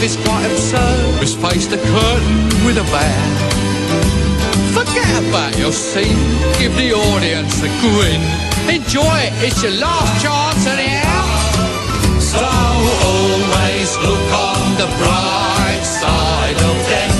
life is quite absurd. Just face the curtain with a bow. Forget about your scene. Give the audience a grin. Enjoy it. It's your last chance anyhow. So always look on the bright side of death.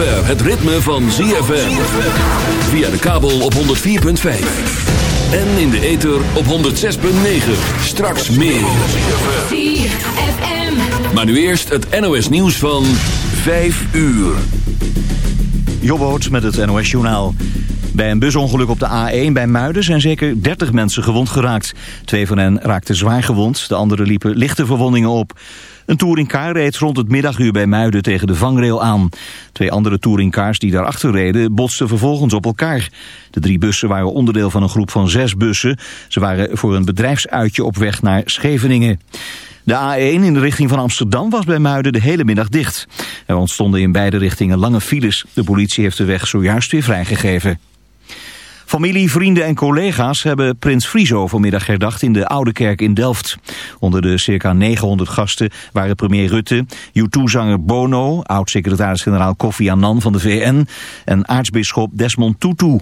zover het ritme van ZFM. Via de kabel op 104.5. En in de ether op 106.9. Straks meer. ZFM. Maar nu eerst het NOS nieuws van 5 uur. Jobboot met het NOS Journaal. Bij een busongeluk op de A1 bij Muiden zijn zeker 30 mensen gewond geraakt. Twee van hen raakten zwaar gewond, de anderen liepen lichte verwondingen op. Een touringcar reed rond het middaguur bij Muiden tegen de vangrail aan. Twee andere touringcars die daarachter reden botsten vervolgens op elkaar. De drie bussen waren onderdeel van een groep van zes bussen. Ze waren voor een bedrijfsuitje op weg naar Scheveningen. De A1 in de richting van Amsterdam was bij Muiden de hele middag dicht. Er ontstonden in beide richtingen lange files. De politie heeft de weg zojuist weer vrijgegeven. Familie, vrienden en collega's hebben Prins Friso vanmiddag herdacht in de Oude Kerk in Delft. Onder de circa 900 gasten waren premier Rutte, U2-zanger Bono, oud-secretaris-generaal Kofi Annan van de VN en aartsbisschop Desmond Tutu.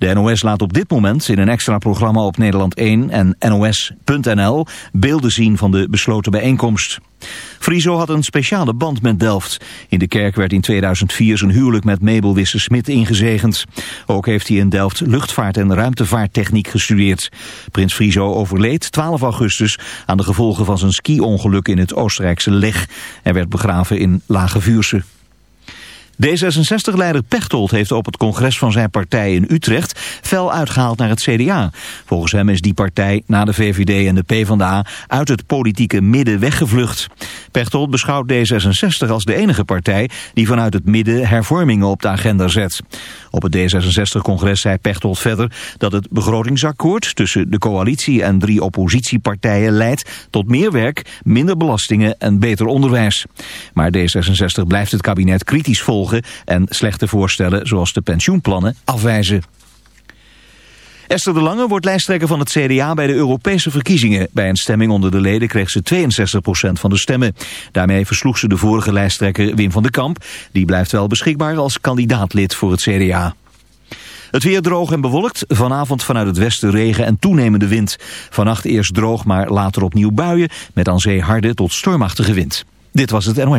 De NOS laat op dit moment in een extra programma op Nederland 1 en NOS.nl beelden zien van de besloten bijeenkomst. Friso had een speciale band met Delft. In de kerk werd in 2004 zijn huwelijk met Mabel Wisse-Smit ingezegend. Ook heeft hij in Delft luchtvaart- en ruimtevaarttechniek gestudeerd. Prins Friso overleed 12 augustus aan de gevolgen van zijn ski-ongeluk in het Oostenrijkse Leg. en werd begraven in Lage Vuurse. D66-leider Pechtold heeft op het congres van zijn partij in Utrecht fel uitgehaald naar het CDA. Volgens hem is die partij na de VVD en de PvdA uit het politieke midden weggevlucht. Pechtold beschouwt D66 als de enige partij die vanuit het midden hervormingen op de agenda zet. Op het D66-congres zei Pechtold verder dat het begrotingsakkoord tussen de coalitie en drie oppositiepartijen leidt tot meer werk, minder belastingen en beter onderwijs. Maar D66 blijft het kabinet kritisch volgen en slechte voorstellen zoals de pensioenplannen afwijzen. Esther de Lange wordt lijsttrekker van het CDA bij de Europese verkiezingen. Bij een stemming onder de leden kreeg ze 62% van de stemmen. Daarmee versloeg ze de vorige lijsttrekker Wim van den Kamp. Die blijft wel beschikbaar als kandidaatlid voor het CDA. Het weer droog en bewolkt. Vanavond vanuit het westen regen en toenemende wind. Vannacht eerst droog, maar later opnieuw buien. Met aan zee harde tot stormachtige wind. Dit was het NOS.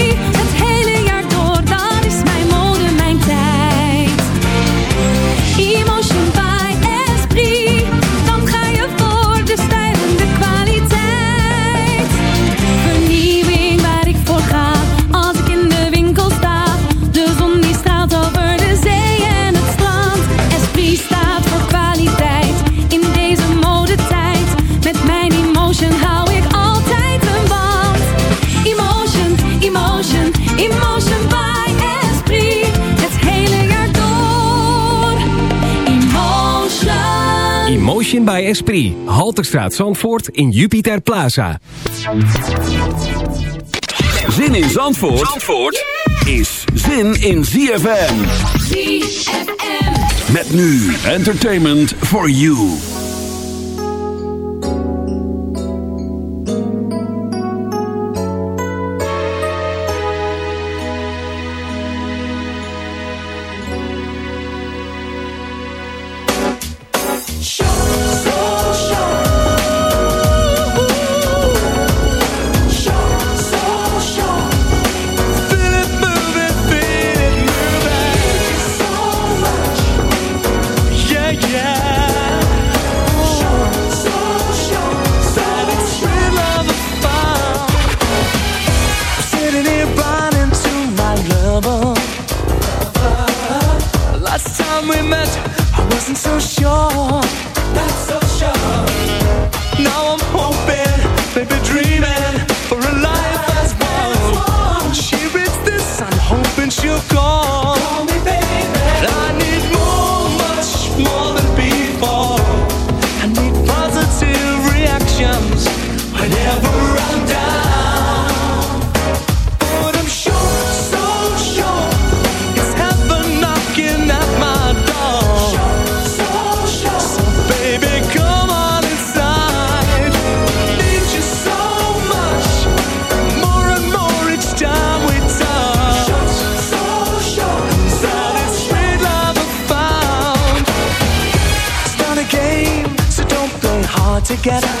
Emotion by Esprit. Halterstraat Zandvoort in Jupiter Plaza. Zin in Zandvoort, Zandvoort is zin in ZFM. ZFM. Met nu entertainment for you. Hoping she'll hard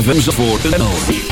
zfmzandvoort.nl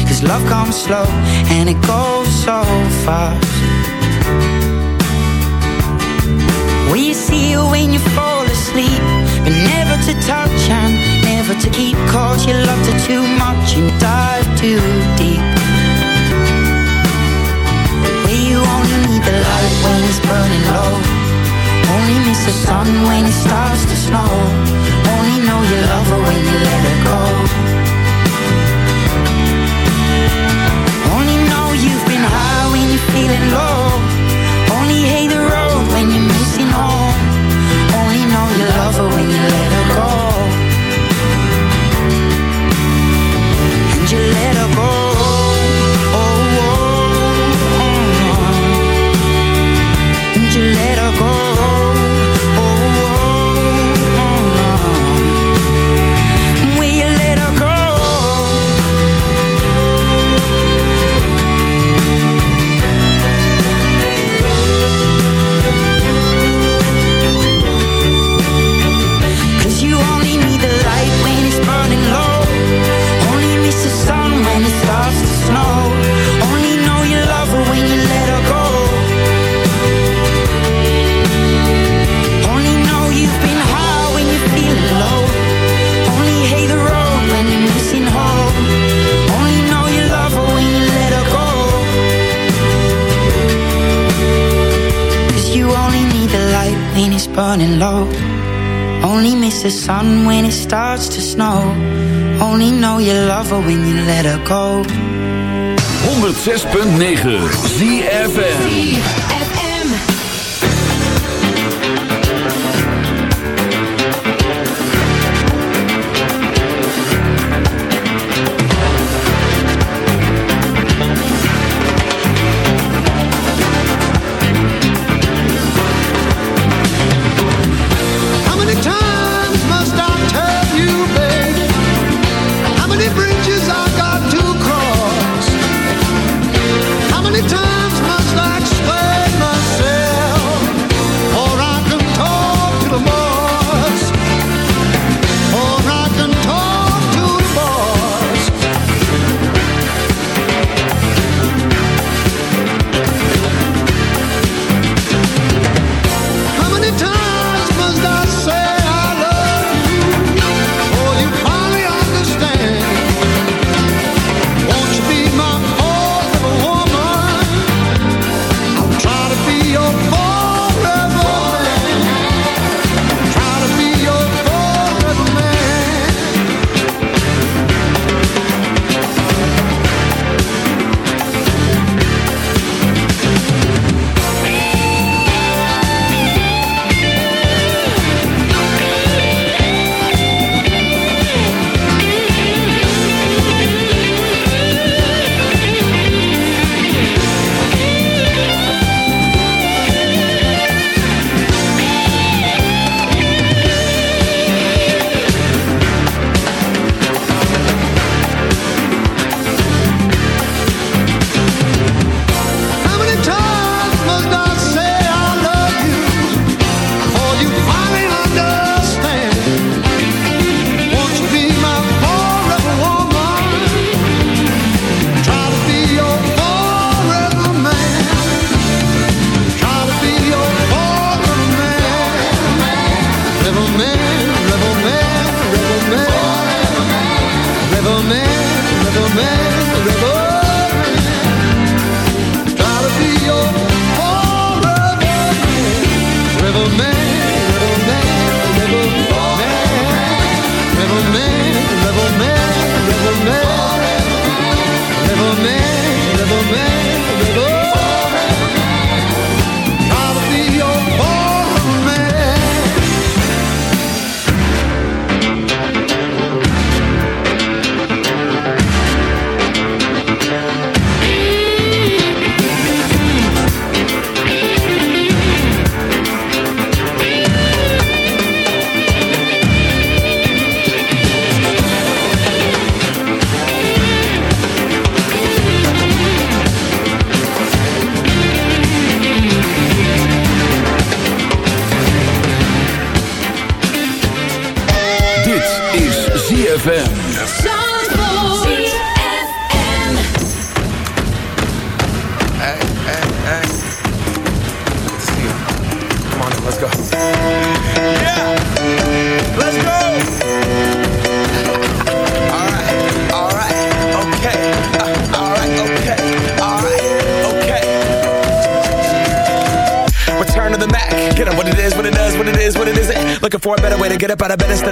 Cause love comes slow and it goes so fast. We see you when you fall asleep? But never to touch and never to keep Cause you loved her too much and dive too deep. We only need the light when it's burning low. Only miss the sun when it starts to snow. Only know you love her when you let her go. getting low. Only miss the sun when it starts to snow. Only know you love her when you let her go. 106.9 ZFM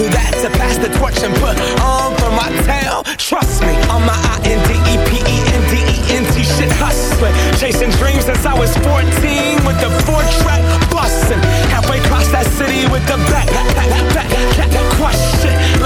do that to pass the torch and put on for my town. Trust me, on my I-N-D-E-P-E-N-D-E-N-T shit hustling. Chasing dreams since I was 14 with the four track busting. Halfway across that city with the back, back, back, back, back, shit.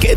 Can I kick it?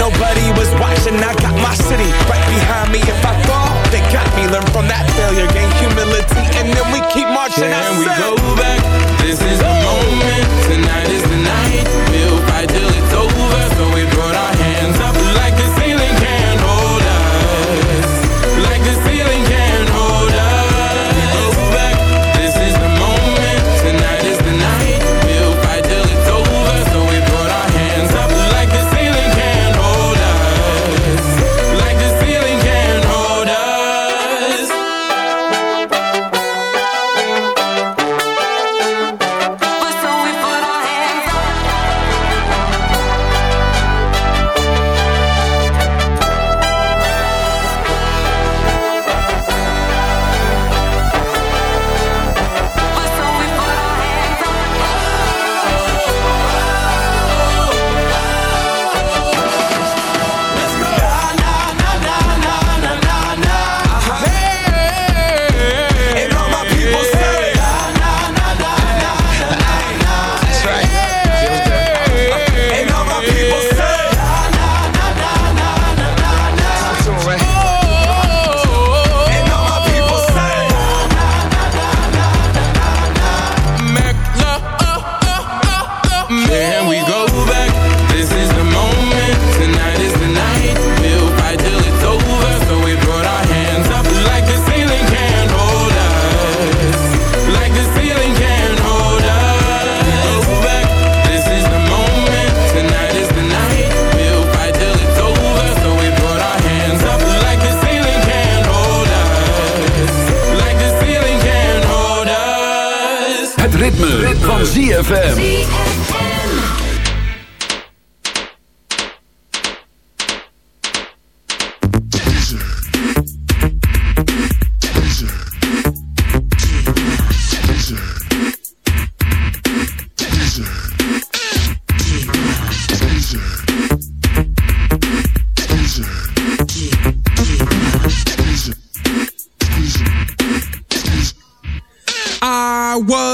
nobody was watching. I got my city right behind me. If I fall, they got me. Learn from that failure, gain humility, and then we keep marching. Can I we said- go back? This is the moment. Tonight is the night. We'll fight till it's over. So we put our hands up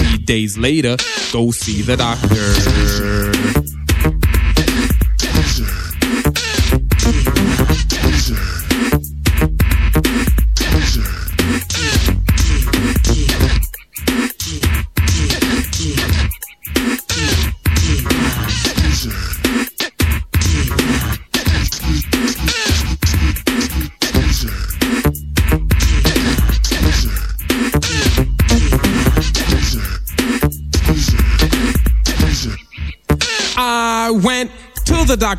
three days later, go see the doctor.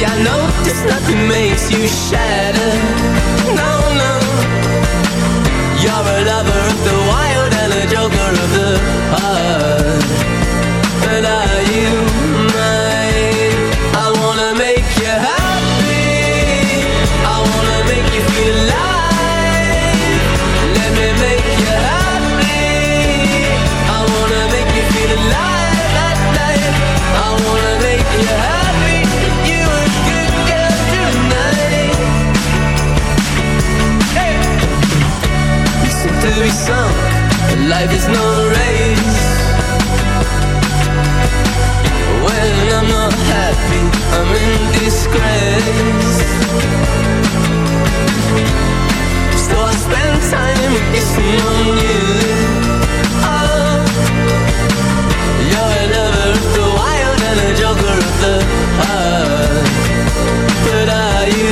I notice nothing makes you shatter. No, no. You're a lover of the wild and a joker of the heart. But are you sunk and life is no race. When I'm not happy, I'm in disgrace. So I spend time kissing on you. Oh, you're a lover of wild and a joker of the heart But are you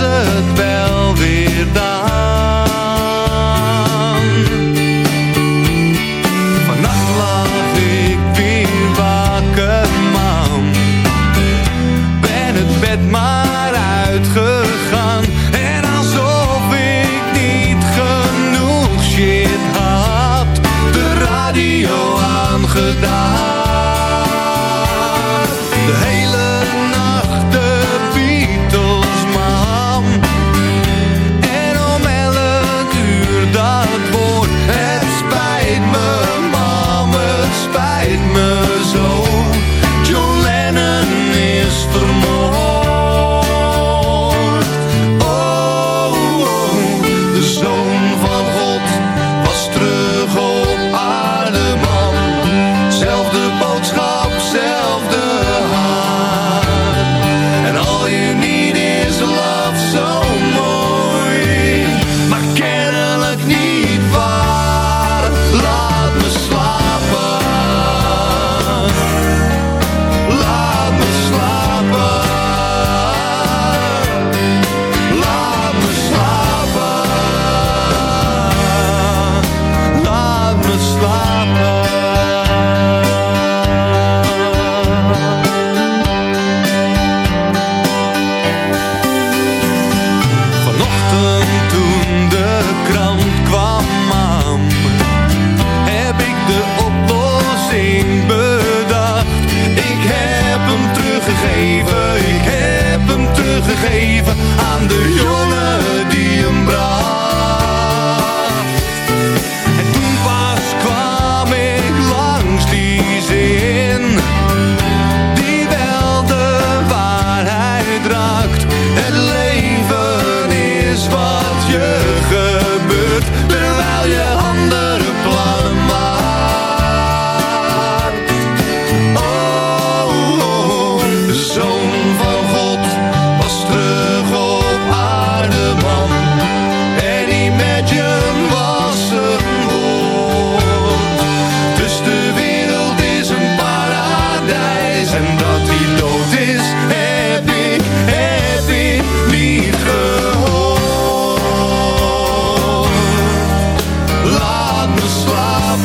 was vermoord.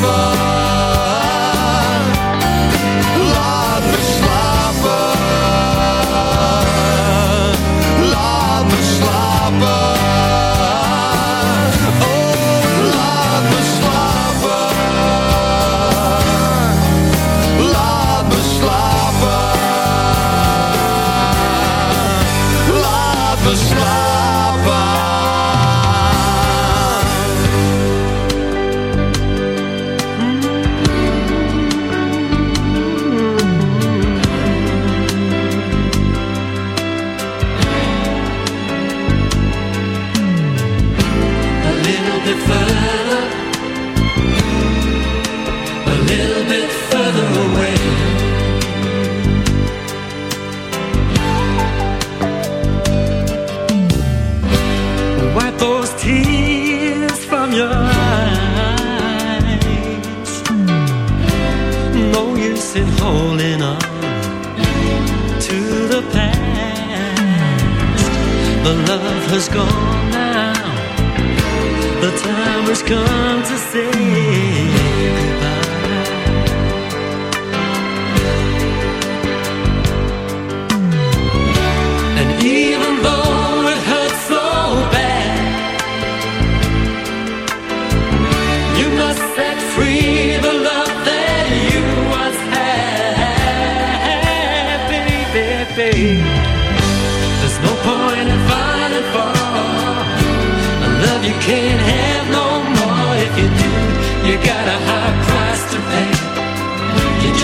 Laat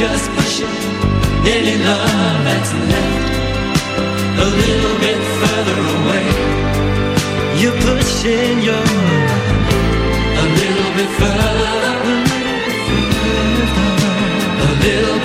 just push it, any love that's left a little bit further away. You're pushing your a little bit further, a little bit further